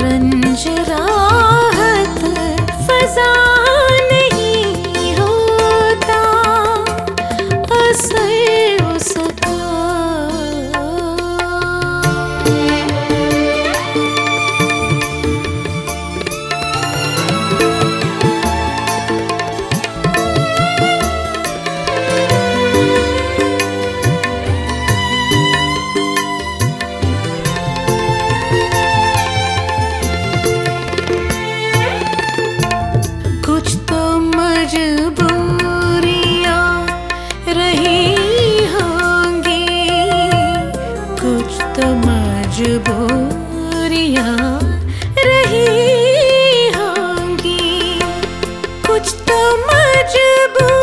रञ्जिरा मजबूरियाँ रही होंगी। कुछ तो मजबूरियाँ